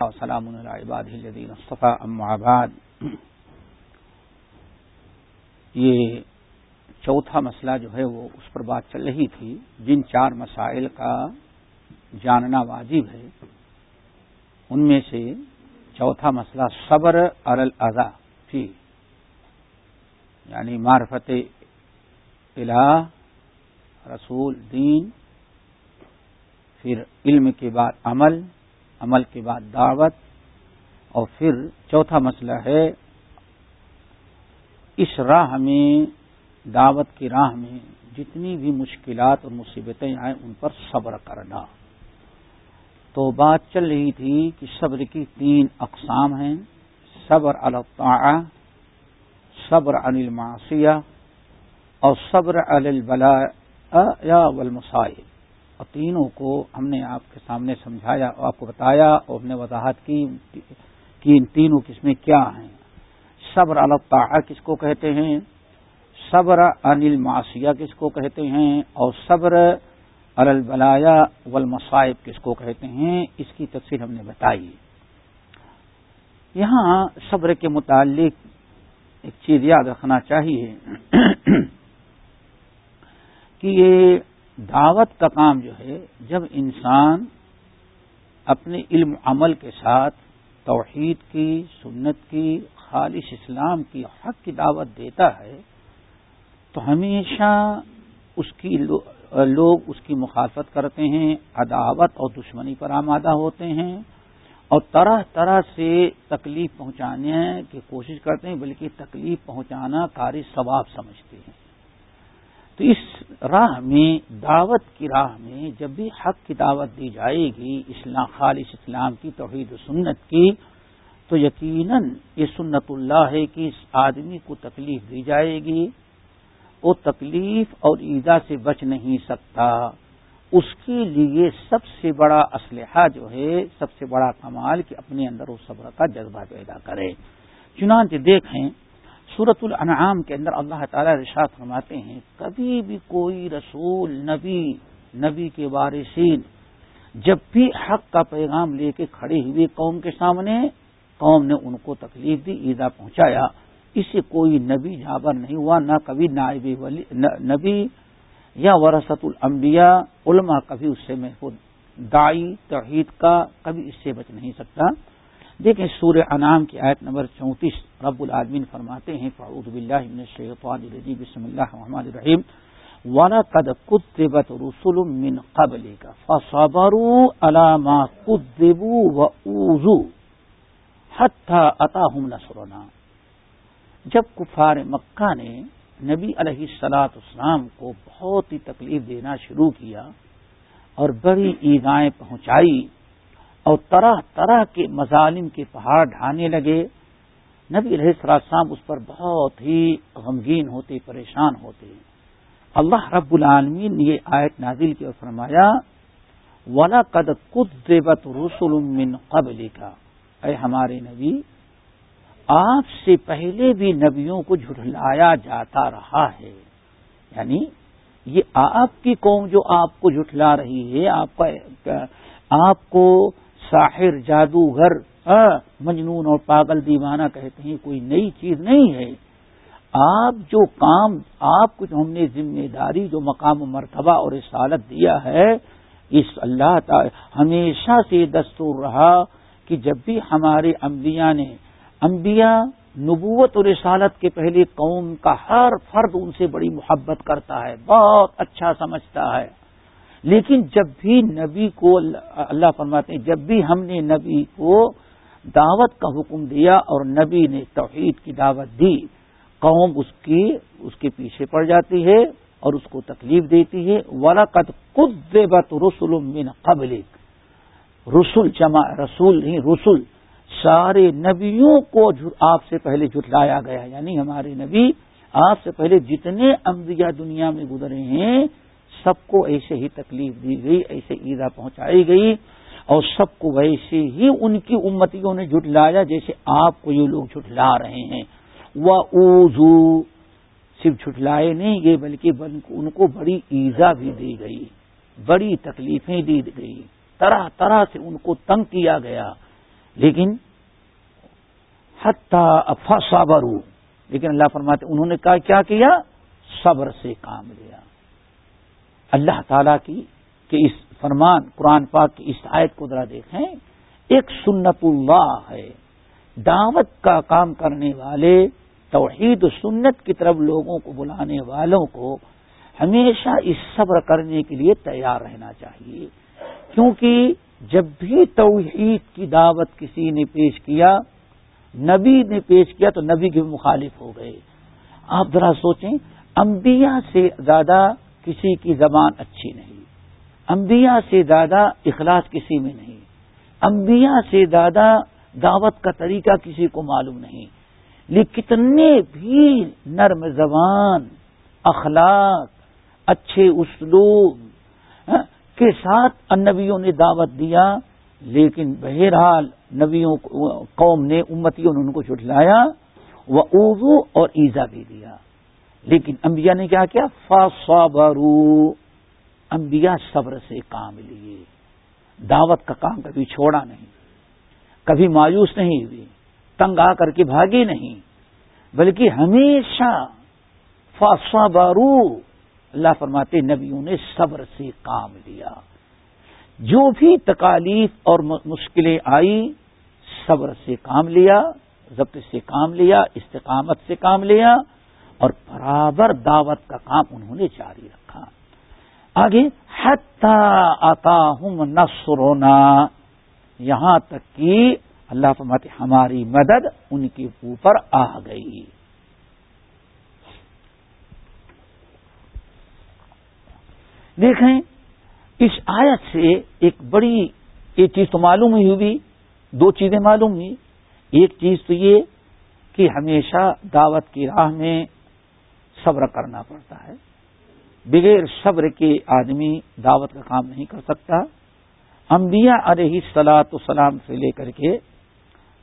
سلام العباد الدین مصطفیٰ بعد، یہ چوتھا مسئلہ جو ہے وہ اس پر بات چل رہی تھی۔ جن چار مسائل کا جاننا واجب ہے، ان میں سے چوتھا مسئلہ صبر الاضا فی جی، یعنی معرفت الہ، رسول، دین، پھر علم کے بعد عمل عمل کے بعد دعوت، اور پھر چوتھا مسئلہ ہے، اس راہ میں، دعوت کی راہ میں جتنی بھی مشکلات اور مصیبتیں آئیں، ان پر صبر کرنا۔ تو بات چل رہی تھی کہ صبر کی تین اقسام ہیں۔ صبر الطاع صبر عن المعصیہ، اور صبر البلا یا والمصائب۔ اور تینوں کو ہم نے آپ کے سامنے سمجھایا اور آپ کو بتایا اور ہم نے وضاحت کی کہ ان تینوں قسمیں کیا ہیں۔ صبر الطاع کس کو کہتے ہیں؟ صبر انل معاشیہ کس کو کہتے ہیں؟ اور صبر البلایا والمصائب کس کو کہتے ہیں؟ اس کی تفصیل ہم نے بتائی۔ یہاں صبر کے متعلق ایک چیز یاد رکھنا چاہیے کہ یہ دعوت کا کام جو ہے، جب انسان اپنے علم عمل کے ساتھ توحید کی، سنت کی، خالص اسلام کی حق کی دعوت دیتا ہے، تو ہمیشہ اس کی لوگ اس کی مخالفت کرتے ہیں، عداوت اور دشمنی پر آمادہ ہوتے ہیں اور طرح طرح سے تکلیف پہنچانے کی کوشش کرتے ہیں، بلکہ تکلیف پہنچانا کاری ثواب سمجھتے ہیں۔ تو اس راہ میں، دعوت کی راہ میں جب بھی حق کی دعوت دی جائے گی، اسلام، خالص اسلام کی توحید و سنت کی، تو یقیناً یہ سنت اللہ ہے کہ اس آدمی کو تکلیف دی جائے گی۔ وہ تکلیف اور ایزا سے بچ نہیں سکتا۔ اس کے لیے سب سے بڑا اسلحہ جو ہے، سب سے بڑا کمال کہ اپنے اندر اس صبر کا جذبہ پیدا کرے۔ چنانچہ دیکھیں سورت الانعام کے اندر اللہ تعالی رشاد فرماتے ہیں، کبھی بھی کوئی رسول، نبی نبی کے وارثین جب بھی حق کا پیغام لے کے کھڑے ہوئے قوم کے سامنے، قوم نے ان کو تکلیف دی، ایزا پہنچایا۔ اس سے کوئی نبی جابر نہیں ہوا، نہ کبھی نائب ولی نبی یا ورثت الانبیاء، علماء کبھی اس سے محفوظ دائی توحید کا کبھی اس سے بچ نہیں سکتا۔ دیکھیں سورہ انعام کی آیت نمبر چونتیس، رب العالمین فرماتے ہیں فعود باللہ من الشیطان الرجیم، بسم اللہ الرحمن الرحیم۔ وَلَقَدْ قُدِّبَتْ رُسُلٌ مِّن قَبْلِكَ فَصَبَرُوا عَلَى مَا قُدِّبُوا وَأُوذُوا حَتَّى أَتَاهُمْ نَصْرُنَا۔ جب کفار مکہ نے نبی علیہ السلاط اسلام کو بہت ہی تکلیف دینا شروع کیا اور بڑی ایزائیں پہنچائی اور طرح طرح کے مظالم کے پہاڑ ڈھانے لگے۔ نبی علیہ السلام اس پر بہت ہی غمگین ہوتے، پریشان ہوتے۔ اللہ رب العالمین نے یہ آیت نازل کی اور فرمایا ولا قد قدبت رسول من قبل کا اے ہمارے نبی آپ سے پہلے بھی نبیوں کو جھٹلایا جاتا رہا ہے۔ یعنی یہ آپ کی قوم جو آپ کو جھٹلا رہی ہے، آپ کا، آپ کو ساحر، جادوگر ہاں، مجنون اور پاگل دیوانہ کہتے ہیں، کوئی نئی چیز نہیں ہے۔ آپ جو کام، آپ کو جو ہم نے ذمہ داری، جو مقام و مرتبہ اور رسالت دیا ہے، اس اللہ تعالی ہمیشہ سے دستور رہا کہ جب بھی ہمارے انبیاء نے، انبیاء نبوت اور رسالت کے پہلے قوم کا ہر فرد ان سے بڑی محبت کرتا ہے، بہت اچھا سمجھتا ہے۔ لیکن جب بھی نبی کو اللہ فرماتے ہیں، جب بھی ہم نے نبی کو دعوت کا حکم دیا اور نبی نے توحید کی دعوت دی، قوم اس کی، اس کے پیچھے پڑ جاتی ہے اور اس کو تکلیف دیتی ہے۔ ولاقت خود دے رسول من قبل رسول جمع، رسول نہیں، رسول۔ سارے نبیوں کو آپ سے پہلے جھٹلایا گیا۔ یعنی ہمارے نبی آپ سے پہلے جتنے انبیاء دنیا میں گزرے ہیں سب کو ایسے ہی تکلیف دی گئی، ایسے ایزا پہنچائی گئی اور سب کو ویسے ہی ان کی امتیوں نے جھٹلایا جیسے آپ کو یہ لوگ جھٹلا رہے ہیں۔ وہ اوزو صرف جھٹلائے نہیں گئے، بلکہ ان کو بڑی ایزا بھی دی گئی، بڑی تکلیفیں دی گئی۔ طرح طرح سے ان کو تنگ کیا گیا۔ لیکن حتہ صابر لیکن اللہ فرماتے انہوں نے کہا، کیا کیا؟ صبر سے کام لیا۔ اللہ تعالی کی کہ اس فرمان قرآن پاک کی اس آیت کو ذرا دیکھیں، ایک سنت اللہ ہے۔ دعوت کا کام کرنے والے، توحید و سنت کی طرف لوگوں کو بلانے والوں کو ہمیشہ اس صبر کرنے کے لیے تیار رہنا چاہیے۔ کیونکہ جب بھی توحید کی دعوت کسی نے پیش کیا، نبی نے پیش کیا تو نبی کے مخالف ہو گئے۔ آپ ذرا سوچیں، انبیاء سے زیادہ کسی کی زبان اچھی نہیں۔ انبیاء سے زیادہ اخلاص کسی میں نہیں۔ انبیاء سے زیادہ دعوت کا طریقہ کسی کو معلوم نہیں۔ لیکن کتنے بھی نرم زبان، اخلاق، اچھے اسلوب ہاں، کے ساتھ انبیوں نے دعوت دیا، لیکن بہرحال نبیوں قوم نے، امتیوں نے ان کو چھٹلایا وہ اردو اور ایزا بھی دیا۔ لیکن انبیاء نے کیا کیا؟ فاصبرو انبیاء صبر سے کام لیے۔ دعوت کا کام کبھی چھوڑا نہیں، کبھی مایوس نہیں ہوئی، تنگ آ کر کے بھاگے نہیں، بلکہ ہمیشہ فاصبرو اللہ فرماتے نبیوں نے صبر سے کام لیا۔ جو بھی تکالیف اور مشکلیں آئی صبر سے کام لیا، ضبط سے کام لیا، استقامت سے کام لیا۔ اور برابر دعوت کا کام انہوں نے جاری رکھا۔ آگے آتا ہوں نسرونا یہاں تک کہ اللہ فرماتے ہماری مدد ان کے اوپر آ گئی۔ دیکھیں، اس آیت سے ایک بڑی، ایک چیز تو معلوم ہی ہوئی دو چیزیں معلوم ہوئی۔ ایک چیز تو یہ کہ ہمیشہ دعوت کی راہ میں صبر کرنا پڑتا ہے۔ بغیر صبر کے آدمی دعوت کا کام نہیں کر سکتا۔ انبیاء علیہ سلاۃ السلام سے لے کر کے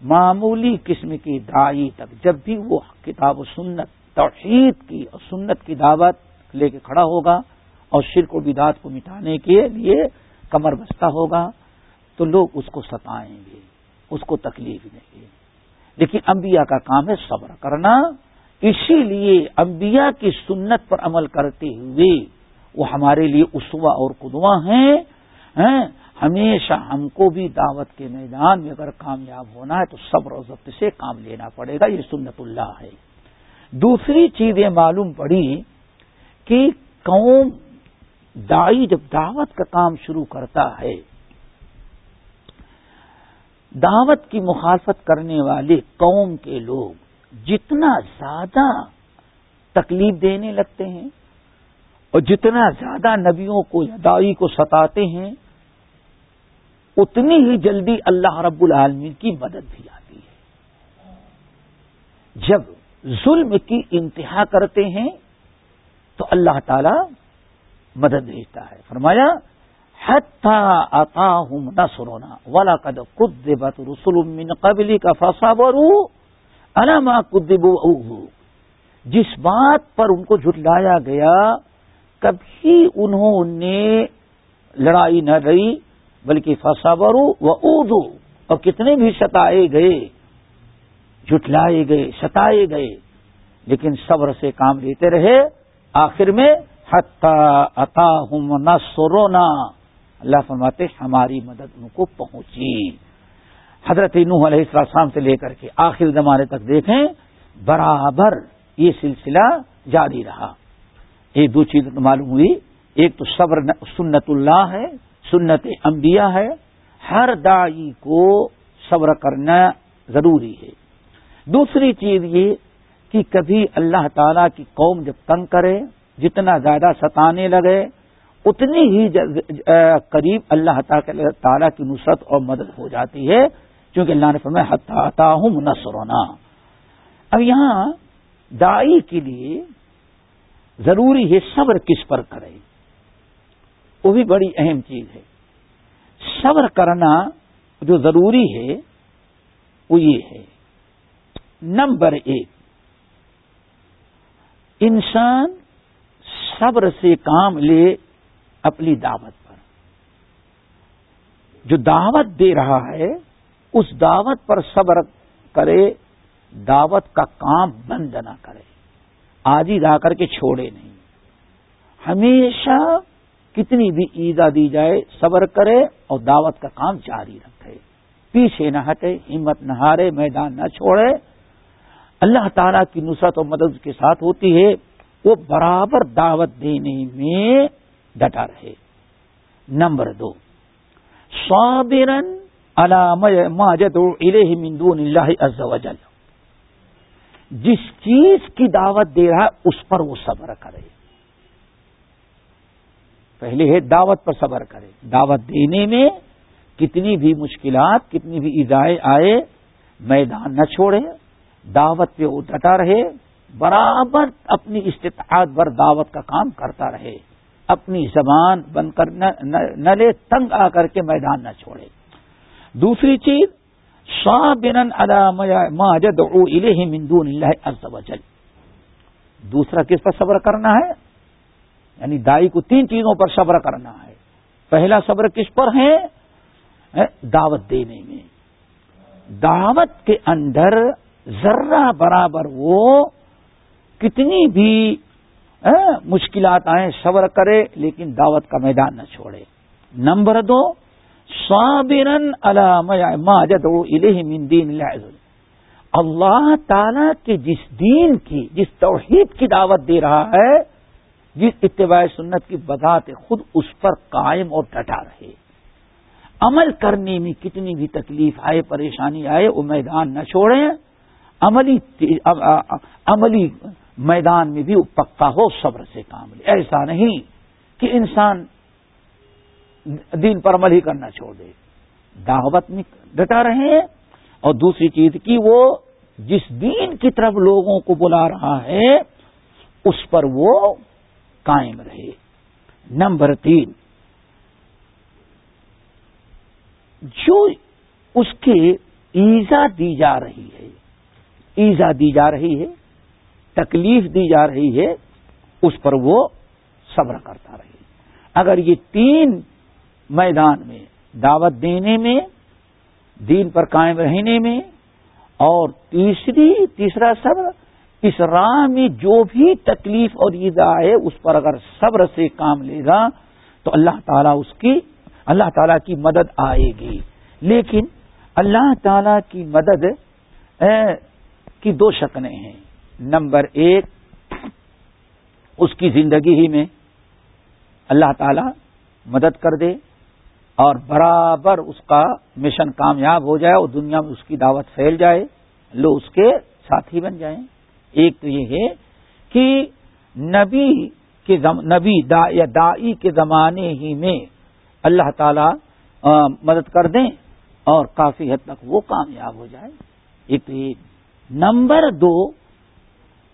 معمولی قسم کی دائی تک جب بھی وہ کتاب و سنت، توحید کی اور سنت کی دعوت لے کے کھڑا ہوگا اور شرک و بدات کو مٹانے کے لیے کمر بستہ ہوگا، تو لوگ اس کو ستائیں گے، اس کو تکلیف دیں گے۔ لیکن انبیاء کا کام ہے صبر کرنا۔ اسی لیے انبیاء کی سنت پر عمل کرتے ہوئے وہ ہمارے لیے اسوا اور قدوا ہیں ہمیشہ ہم کو بھی دعوت کے میدان میں اگر کامیاب ہونا ہے تو صبر و ضبط سے کام لینا پڑے گا، یہ سنت اللہ ہے۔ دوسری چیز یہ معلوم پڑی کہ قوم دائی جب دعوت کا کام شروع کرتا ہے، دعوت کی مخالفت کرنے والے قوم کے لوگ جتنا زیادہ تکلیف دینے لگتے ہیں اور جتنا زیادہ نبیوں کو یا دائی کو ستاتے ہیں، اتنی ہی جلدی اللہ رب العالمین کی مدد بھی آتی ہے۔ جب ظلم کی انتہا کرتے ہیں، تو اللہ تعالی مدد بھیجتا ہے۔ فرمایا ہوں نہ سرونا والا قد بت رسول کا فسا برو علامہ کدب جس بات پر ان کو جھٹلایا گیا، کبھی انہوں نے لڑائی نہ لڑی، بلکہ فسا و اردو اور کتنے بھی ستائے گئے، جھٹلائے گئے، ستائے گئے، لیکن صبر سے کام لیتے رہے۔ آخر میں عطا ہوں نہ اللہ فرماتے، ہماری مدد ان کو پہنچی۔ حضرت نوح علیہ السلام سے لے کر کے آخر زمانے تک دیکھیں، برابر یہ سلسلہ جاری رہا۔ ایک دو چیز معلوم ہوئی۔ ایک تو صبر سنت اللہ ہے، سنت انبیاء ہے۔ ہر دائی کو صبر کرنا ضروری ہے۔ دوسری چیز یہ کہ کبھی اللہ تعالی کی قوم جب تنگ کرے، جتنا زیادہ ستانے لگے، اتنی ہی قریب اللہ تعالیٰ کی نصرت اور مدد ہو جاتی ہے۔ کیونکہ اللہ نے فرمایا آتا ہوں نسرونا اب یہاں دائی کے لیے ضروری ہے صبر کس پر کرے وہ بھی بڑی اہم چیز ہے۔ صبر کرنا جو ضروری ہے، وہ یہ ہے۔ نمبر ایک، انسان صبر سے کام لے اپنی دعوت پر۔ جو دعوت دے رہا ہے اس دعوت پر صبر کرے، دعوت کا کام بند نہ کرے آج ہی کر کے چھوڑے نہیں۔ ہمیشہ کتنی بھی ایزا دی جائے، صبر کرے اور دعوت کا کام جاری رکھے۔ پیچھے نہ ہٹے، ہمت نہ ہارے، میدان نہ چھوڑے۔ اللہ تعالی کی نصرت و مدد کے ساتھ ہوتی ہے، وہ برابر دعوت دینے میں ڈٹا رہے۔ نمبر دو صابرن علام اللہ عز جس چیز کی دعوت دے رہا ہے، اس پر وہ صبر کرے۔ پہلے ہے دعوت پر صبر کرے۔ دعوت دینے میں کتنی بھی مشکلات، کتنی بھی ایزائیں آئے، میدان نہ چھوڑے، دعوت پہ وہ ڈٹا رہے، برابر اپنی استطاعت بر دعوت کا کام کرتا رہے۔ اپنی زبان بند کر نہ لے، تنگ آ کر کے میدان نہ چھوڑے۔ دوسری چیز مندون اللہ عز و جل. دوسرا کس پر صبر کرنا ہے؟ یعنی دائی کو تین چیزوں پر صبر کرنا ہے۔ پہلا صبر کس پر ہے؟ دعوت دینے میں۔ دعوت کے اندر ذرہ برابر وہ کتنی بھی مشکلات آئیں صبر کرے، لیکن دعوت کا میدان نہ چھوڑے۔ نمبر دو صابرن ماجد من دین اللہ اللہ تعالی کے جس دین کی، جس توحید کی دعوت دے رہا ہے، جس اتباع سنت کی بذات خود اس پر قائم اور ڈٹا رہے۔ عمل کرنے میں کتنی بھی تکلیف آئے، پریشانی آئے، وہ میدان نہ چھوڑیں۔ عملی عملی میدان میں بھی وہ پکا ہو، صبر سے کام لے۔ ایسا نہیں کہ انسان دین پر عمل ہی کرنا چھوڑ دے۔ دعوت میں ڈٹا رہے ہیں اور دوسری چیز کی وہ جس دین کی طرف لوگوں کو بلا رہا ہے، اس پر وہ قائم رہے۔ نمبر تین، جو اس کے ایزا دی جا رہی ہے، ایزا دی جا رہی ہے، تکلیف دی جا رہی ہے، اس پر وہ صبر کرتا رہے۔ اگر یہ تین میدان میں، دعوت دینے میں، دین پر قائم رہنے میں، اور تیسری، تیسرا صبر اس راہ میں جو بھی تکلیف اور ایزا ہے، اس پر اگر صبر سے کام لے گا، تو اللہ تعالیٰ اس کی، اللہ تعالیٰ کی مدد آئے گی۔ لیکن اللہ تعالیٰ کی مدد کی دو شکلیں ہیں۔ نمبر ایک، اس کی زندگی ہی میں اللہ تعالی مدد کر دے۔ اور برابر اس کا مشن کامیاب ہو جائے اور دنیا میں اس کی دعوت پھیل جائے لو اس کے ساتھی بن جائیں۔ ایک تو یہ ہے کہ نبی کے نبی دا، یا دائی کے زمانے ہی میں اللہ تعالی مدد کر دیں اور کافی حد تک وہ کامیاب ہو جائے۔ ایک تو یہ نمبر دو،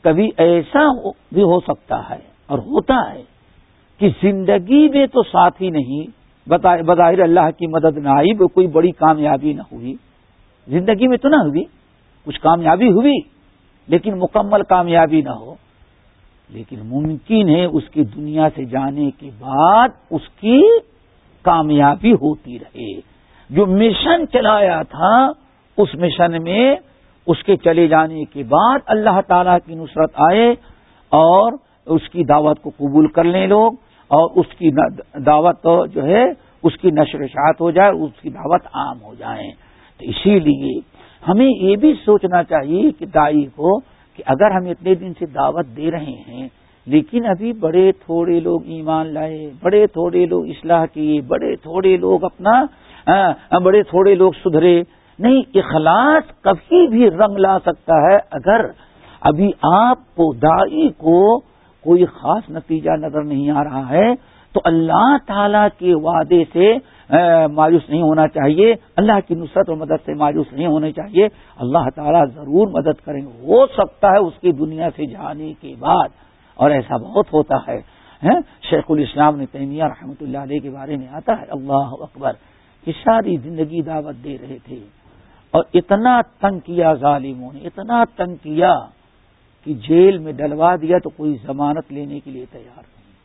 کبھی ایسا بھی ہو سکتا ہے اور ہوتا ہے کہ زندگی میں تو ساتھ ہی نہیں بظاہر اللہ کی مدد نہ آئی کوئی بڑی کامیابی نہ ہوئی۔ زندگی میں تو نہ ہوئی، کچھ کامیابی ہوئی، لیکن مکمل کامیابی نہ ہو۔ لیکن ممکن ہے اس کی دنیا سے جانے کے بعد اس کی کامیابی ہوتی رہے۔ جو مشن چلایا تھا، اس مشن میں اس کے چلے جانے کے بعد اللہ تعالی کی نصرت آئے اور اس کی دعوت کو قبول کر لیں لوگ۔ اور اس کی دعوت جو ہے، اس کی نشر اشاعت ہو جائے، اس کی دعوت عام ہو جائے۔ تو اسی لیے ہمیں یہ بھی سوچنا چاہیے کہ دائی کو کہ اگر ہم اتنے دن سے دعوت دے رہے ہیں، لیکن ابھی بڑے تھوڑے لوگ ایمان لائے، بڑے تھوڑے لوگ اصلاح کیے، بڑے تھوڑے لوگ اپنا ہاں، بڑے تھوڑے لوگ سدھرے۔ نہیں، اخلاص کبھی بھی رنگ لا سکتا ہے۔ اگر ابھی آپ کو دائی کو کوئی خاص نتیجہ نظر نہیں آ رہا ہے، تو اللہ تعالی کے وعدے سے مایوس نہیں ہونا چاہیے۔ اللہ کی نصرت و مدد سے مایوس نہیں ہونا چاہیے۔ اللہ تعالیٰ ضرور مدد کریں گے۔ ہو سکتا ہے اس کی دنیا سے جانے کے بعد۔ اور ایسا بہت ہوتا ہے شیخ الاسلام نے تیمیہ رحمۃ اللہ علیہ کے بارے میں آتا ہے۔ اللہ اکبر، کہ ساری زندگی دعوت دے رہے تھے۔ اور اتنا تنگ کیا ظالموں نے، اتنا تنگ کیا۔ کہ جیل میں ڈلوا دیا تو کوئی ضمانت لینے کے لیے تیار نہیں۔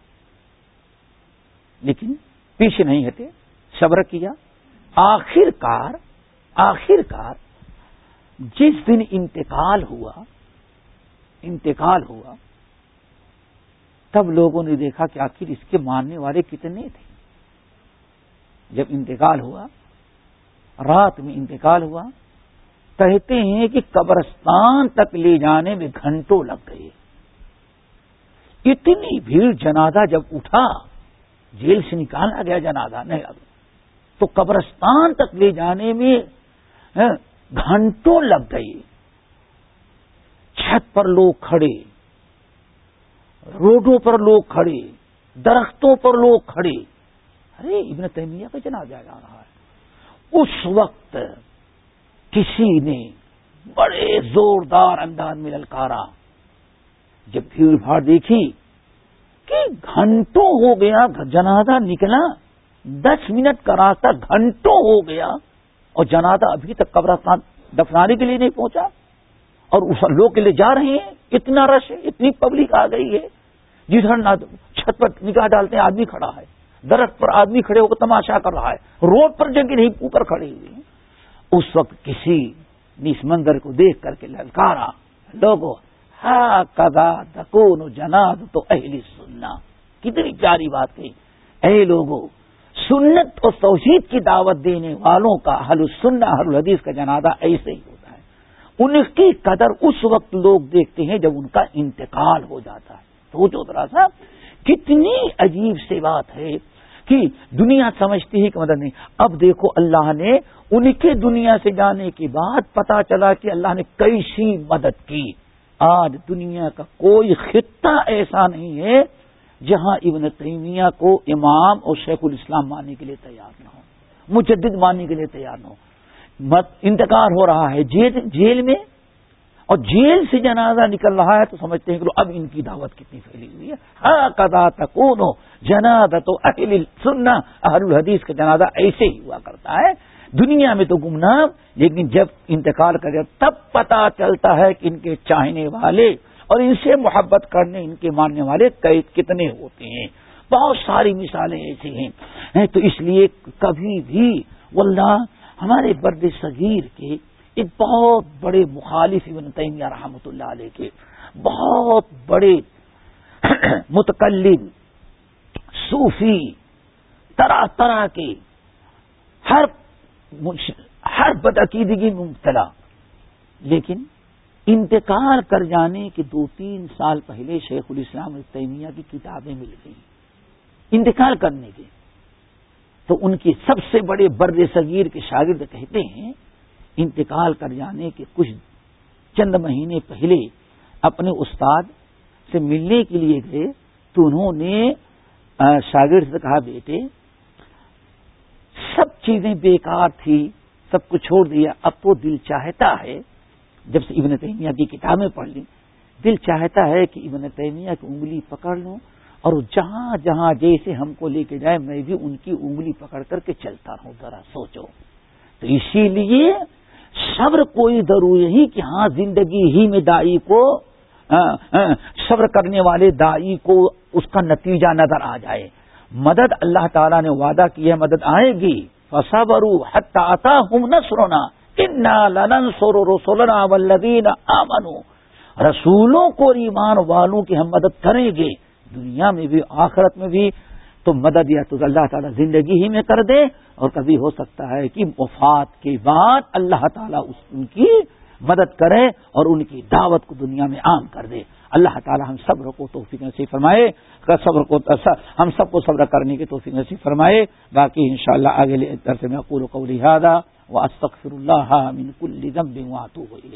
لیکن پیچھے نہیں ہٹے، صبر کیا۔ آخر کار آخر کار جس دن انتقال ہوا انتقال ہوا، تب لوگوں نے دیکھا کہ آخر اس کے ماننے والے کتنے تھے۔ جب انتقال ہوا، رات میں انتقال ہوا کہتے ہیں کہ قبرستان تک لے جانے میں گھنٹوں لگ گئے۔ اتنی بھیڑ جنازہ جب اٹھا، جیل سے نکالا گیا جنازہ، نہیں اب۔ تو قبرستان تک لے جانے میں ہاں، گھنٹوں لگ گئی چھت پر لوگ کھڑے، روڈوں پر لوگ کھڑے، درختوں پر لوگ کھڑے۔ ارے، ابن تیمیہ کا جنازہ جا رہا ہے۔ اس وقت کسی نے بڑے زوردار انداز میں للکارا، جب بھیڑ بھاڑ دیکھی کہ گھنٹوں ہو گیا، جنازہ نکلا، دس منٹ کا راستہ گھنٹوں ہو گیا اور جنازہ ابھی تک قبرستان دفنانے کے لیے نہیں پہنچا اور اس لوگ کے لیے جا رہے ہیں، اتنا رش ہے، اتنی پبلک آ گئی ہے۔ جدھر چھت پر نگاہ ڈالتے ہیں، آدمی کھڑا ہے۔ درخت پر آدمی کھڑے ہو کر تماشا کر رہا ہے۔ روڈ پر جگہ نہیں، اوپر کھڑے ہوئے ہیں۔ اس وقت کسی نے اس منظر کو دیکھ کر کے للکارا، لوگوں ہا کدا دکون جناد تو اہلی سننا کتنی پیاری بات کہی۔ اے لوگوں، سنت اور توحید کی دعوت دینے والوں کا حل سننا حل الحدیث کا جنازہ ایسے ہی ہوتا ہے۔ ان کی قدر اس وقت لوگ دیکھتے ہیں جب ان کا انتقال ہو جاتا ہے۔ سوچو ذرا سا، کتنی عجیب سی بات ہے۔ کہ دنیا سمجھتی ہے کہ مدد نہیں۔ اب دیکھو اللہ نے ان کے دنیا سے جانے کے بعد پتا چلا کہ اللہ نے کیسی مدد کی۔ آج دنیا کا کوئی خطہ ایسا نہیں ہے جہاں ابن تیمیہ کو امام اور شیخ الاسلام ماننے کے لیے تیار نہ ہو۔ مجدد ماننے کے لیے تیار نہ ہو۔ انتقال ہو رہا ہے۔ جیل میں اور جیل سے جنازہ نکل رہا ہے تو سمجھتے ہیں کہ اب ان کی دعوت کتنی پھیلی ہوئی ہے۔ ہاں کدا تکون ہو جنازہ تو اہل سننا اہل الحدیث کا جنازہ ایسے ہی ہوا کرتا ہے۔ دنیا میں تو گمنام، لیکن جب انتقال کرے تب پتا چلتا ہے کہ ان کے چاہنے والے اور ان سے محبت کرنے، ان کے ماننے والے کتنے ہوتے ہیں۔ بہت ساری مثالیں ایسی ہیں تو اس لیے کبھی بھی واللہ ہمارے برد صغیر کے ایک بہت بڑے مخالف ابن تیمیہ رحمۃ اللہ علیہ کے بہت بڑے متکلم صوفی طرح طرح کے ہر ہر بدعقیدگی میں مبتلا۔ لیکن انتقال کر جانے کے دو تین سال پہلے شیخ الاسلام تیمیہ کی کتابیں مل گئی انتقال کرنے کے۔ تو ان کی سب سے بڑے بر صغیر کے شاگرد کہتے ہیں انتقال کر جانے کے کچھ چند مہینے پہلے اپنے استاد سے ملنے کے لیے گئے تو انہوں نے شاگرد سے کہا، بیٹے، سب چیزیں بیکار تھی، سب کو چھوڑ دیا، اب تو دل چاہتا ہے، جب سے ابن تیمیہ کی کتابیں پڑھ لی دل چاہتا ہے کہ ابن تیمیہ کی انگلی پکڑ لوں اور جہاں جہاں جیسے ہم کو لے کے جائے، میں بھی ان کی انگلی پکڑ کر کے چلتا رہوں، ذرا سوچو۔ تو اسی لیے صبر کوئی ضروری نہیں کہ ہاں زندگی ہی میں دائی کو صبر کرنے والے دائی کو اس کا نتیجہ نظر آ جائے۔ مدد اللہ تعالیٰ نے وعدہ کیا مدد آئے گی۔ فصبرو حتا ہوں نہ سرونا لنن سورو رسولنا ولدین آمنو رسولوں کو ایمان والوں کی ہم مدد کریں گے۔ دنیا میں بھی، آخرت میں بھی۔ تو مدد یا تو اللہ تعالیٰ زندگی ہی میں کر دے اور کبھی ہو سکتا ہے کہ وفات کے بعد اللہ تعالیٰ ان کی مدد کرے اور ان کی دعوت کو دنیا میں عام کر دے۔ اللہ تعالیٰ ہم صبر کو توفیق نصیب فرمائے۔ صبر کو ہم سب کو صبر کرنے کی توفیق نصیب فرمائے۔ باقی انشاءاللہ شاء اللہ آگے درس میں اقول کو لہٰذا وہ استخر اللہ من کل ذنب واتوب الیہ